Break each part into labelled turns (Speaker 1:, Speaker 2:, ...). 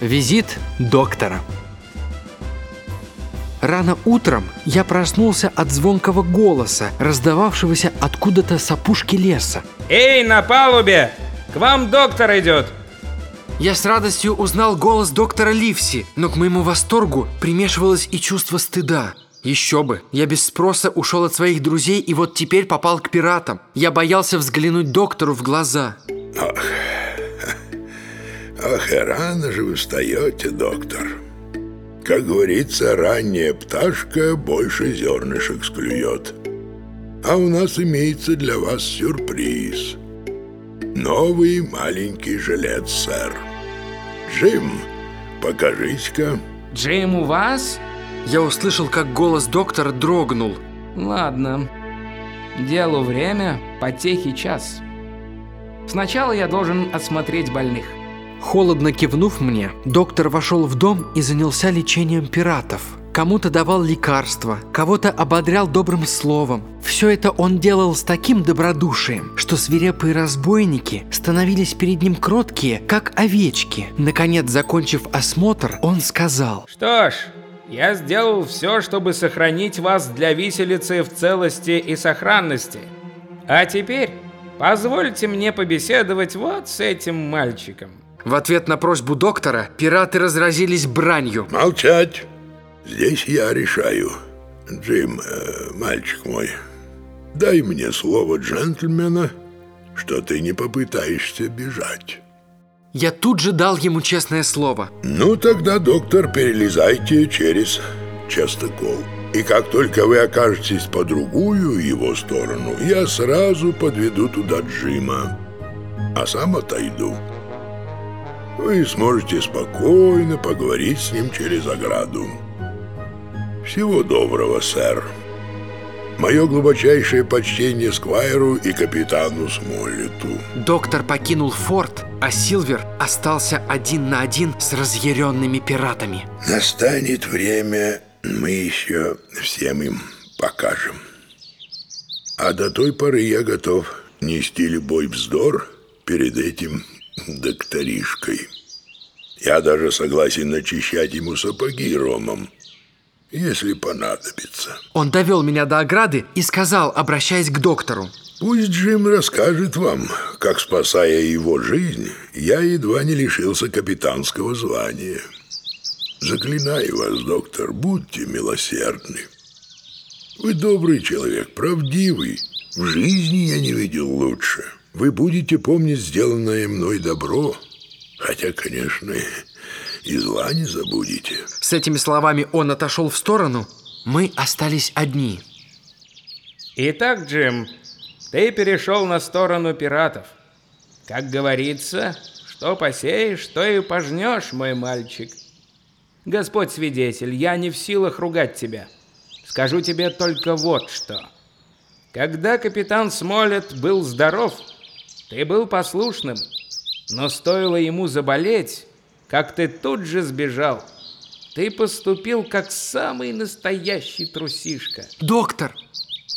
Speaker 1: Визит доктора. Рано утром я проснулся от звонкого голоса, раздававшегося откуда-то с опушки леса.
Speaker 2: Эй, на палубе! К вам доктор идет!
Speaker 1: Я с радостью узнал голос доктора Ливси, но к моему восторгу примешивалось и чувство стыда. Еще бы, я без спроса ушел от своих друзей и вот теперь попал к пиратам. Я боялся взглянуть доктору в глаза.
Speaker 3: Ах, ах, и рано же вы встаете, доктор. Как говорится, ранняя пташка больше зернышек склюет. А у нас имеется для вас сюрприз. Новый маленький жилет, сэр. Джим, покажись-ка.
Speaker 2: Джим у вас?
Speaker 1: Я услышал, как голос доктора дрогнул.
Speaker 2: Ладно. Делу время, потехи час. Сначала я должен осмотреть больных.
Speaker 1: Холодно кивнув мне, доктор вошел в дом и занялся лечением пиратов. Кому-то давал лекарства, кого-то ободрял добрым словом. Все это он делал с таким добродушием, что свирепые разбойники становились перед ним кроткие, как овечки. Наконец, закончив осмотр, он сказал.
Speaker 2: Что ж, я сделал все, чтобы сохранить вас для виселицы в целости и сохранности. А теперь позвольте мне побеседовать вот с этим мальчиком.
Speaker 1: В ответ на просьбу доктора пираты разразились бранью.
Speaker 3: Молчать! Здесь я решаю. Джим, э, мальчик мой, дай мне слово джентльмена, что ты не попытаешься бежать.
Speaker 1: Я тут же дал ему честное слово.
Speaker 3: Ну, тогда, доктор, перелезайте через частокол. И как только вы окажетесь по другую его сторону, я сразу подведу туда Джима, а сам отойду. Вы сможете спокойно поговорить с ним через ограду. Всего доброго, сэр. Мое глубочайшее почтение Сквайру и капитану Смоллету.
Speaker 1: Доктор покинул форт, а Силвер остался один на один с разъяренными пиратами.
Speaker 3: Настанет время, мы еще всем им покажем. А до той поры я готов нести любой вздор перед этим докторишкой. Я даже согласен начищать ему сапоги ромом, если понадобится.
Speaker 1: Он довел меня до ограды и сказал, обращаясь к доктору.
Speaker 3: Пусть Джим расскажет вам, как, спасая его жизнь, я едва не лишился капитанского звания. Заклинаю вас, доктор, будьте милосердны. Вы добрый человек, правдивый. В жизни я не видел лучше. Вы будете помнить сделанное мной добро, хотя, конечно, и зла не забудете.
Speaker 1: С этими словами он отошел в сторону. Мы остались одни.
Speaker 2: Итак, Джим, ты перешел на сторону пиратов. Как говорится, что посеешь, то и пожнешь, мой мальчик. Господь свидетель, я не в силах ругать тебя. Скажу тебе только вот что. Когда капитан Смолет был здоров, ты был послушным, но стоило ему заболеть, как ты тут же сбежал. Ты поступил как самый настоящий трусишка.
Speaker 1: Доктор!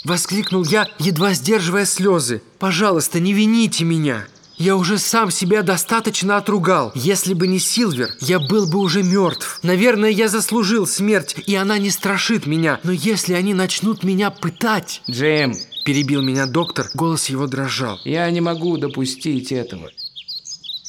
Speaker 1: Воскликнул я, едва сдерживая слезы. Пожалуйста, не вините меня. Я уже сам себя достаточно отругал. Если бы не Силвер, я был бы уже мертв. Наверное, я заслужил смерть, и она не страшит меня. Но если они начнут меня пытать...
Speaker 2: Джим,
Speaker 1: Перебил меня доктор, голос его дрожал.
Speaker 2: я не могу допустить этого.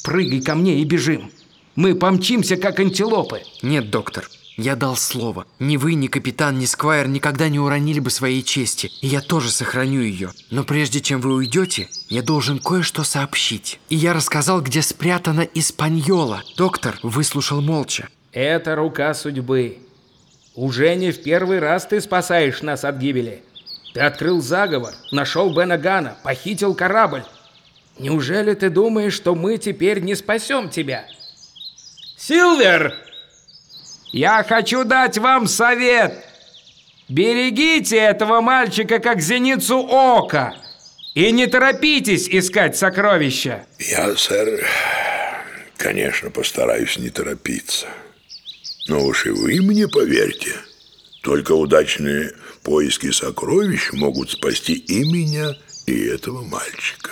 Speaker 2: Прыгай ко мне и бежим. Мы помчимся, как антилопы.
Speaker 1: Нет, доктор, я дал слово. Ни вы, ни капитан, ни Сквайр никогда не уронили бы своей чести. И я тоже сохраню ее. Но прежде чем вы уйдете, я должен кое-что сообщить. И я рассказал, где спрятана Испаньола. Доктор выслушал молча.
Speaker 2: Это рука судьбы. Уже не в первый раз ты спасаешь нас от гибели. Ты открыл заговор, нашел Бена Гана, похитил корабль. Неужели ты думаешь, что мы теперь не спасем тебя? Силвер! Я хочу дать вам совет. Берегите этого мальчика как зеницу ока. И не торопитесь искать сокровища.
Speaker 3: Я, сэр, конечно, постараюсь не торопиться. Но уж и вы мне поверьте, только удачные поиски сокровищ могут спасти и меня, и этого мальчика.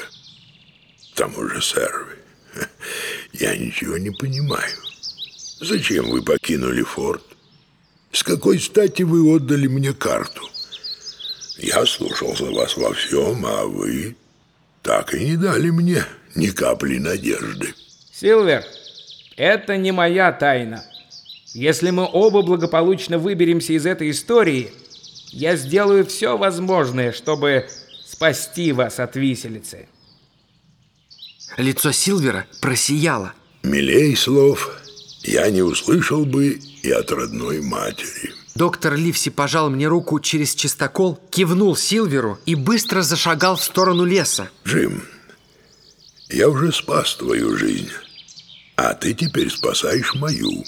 Speaker 3: К тому же, сэр, я ничего не понимаю. Зачем вы покинули форт? С какой стати вы отдали мне карту? Я слушался вас во всем, а вы так и не дали мне ни капли надежды.
Speaker 2: Силвер, это не моя тайна. Если мы оба благополучно выберемся из этой истории, я сделаю все возможное, чтобы спасти вас от виселицы.
Speaker 1: Лицо Силвера просияло.
Speaker 3: Милей слов я не услышал бы и от родной матери.
Speaker 1: Доктор Ливси пожал мне руку через чистокол, кивнул Силверу и быстро зашагал в сторону леса.
Speaker 3: Джим, я уже спас твою жизнь, а ты теперь спасаешь мою.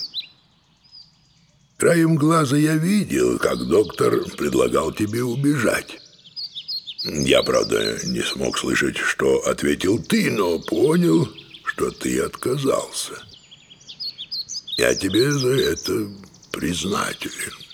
Speaker 3: Краем глаза я видел, как доктор предлагал тебе убежать. Я, правда, не смог слышать, что ответил ты, но понял, что ты отказался. Я тебе за это признателен.